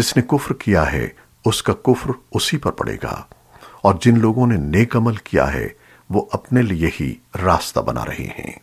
जिसने कुफ्र किया है, उसका कुफ्र उसी पर पड़ेगा। और जिन लोगों ने नेक अमल किया है, वो अपने लिए ही रास्ता बना रहे हैं।